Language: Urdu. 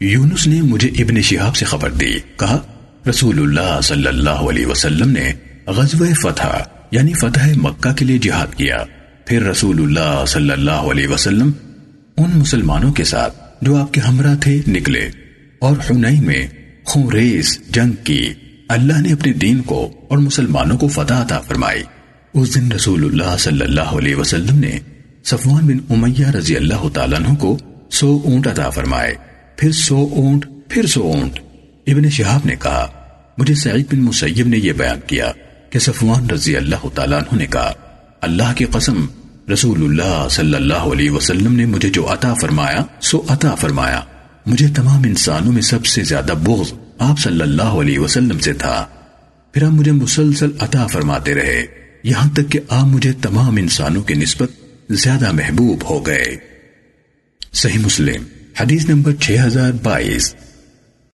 یونس نے مجھے ابن شہاب سے خبر دی۔ کہا، رسول اللہ صلی اللہ علیہ وسلم نے غزوہ فتح یعنی فتح مکہ کے لیے جہاد کیا۔ پھر رسول اللہ صلی اللہ علیہ وسلم ان مسلمانوں کے ساتھ جو آپ کے ہمراہ تھے نکلے اور حنین میں خوریس جنگ کی۔ اللہ نے اپنے دین کو اور مسلمانوں کو فتح عطا فرمائی۔ اس دن رسول اللہ صلی اللہ علیہ وسلم نے صفوان بن امیہ رضی اللہ تعالیٰ عنہ کو سو اونٹ عطا فرمائے۔ پھر سو اونٹ، پھر سو اونٹ۔ ابن شہاب نے کہا، مجھے سعید بن مسیب نے یہ بیان کیا کہ صفوان رضی اللہ تعالیٰ عنہ نے کہا، اللہ کی قسم، رسول اللہ صلی اللہ علیہ وسلم نے مجھے جو عطا فرمایا، سو عطا فرمایا۔ مجھے تمام انسانوں میں سب سے زیادہ بغض آپ صلی اللہ علیہ وسلم سے تھا۔ پھر آپ مجھے مسلسل عطا فرماتے رہے۔ یہاں تک کہ آپ مجھے تمام انسانوں کے نسبت زیادہ محبوب ہو گئے۔ صحیح مسلم۔ حدیث نمبر 6022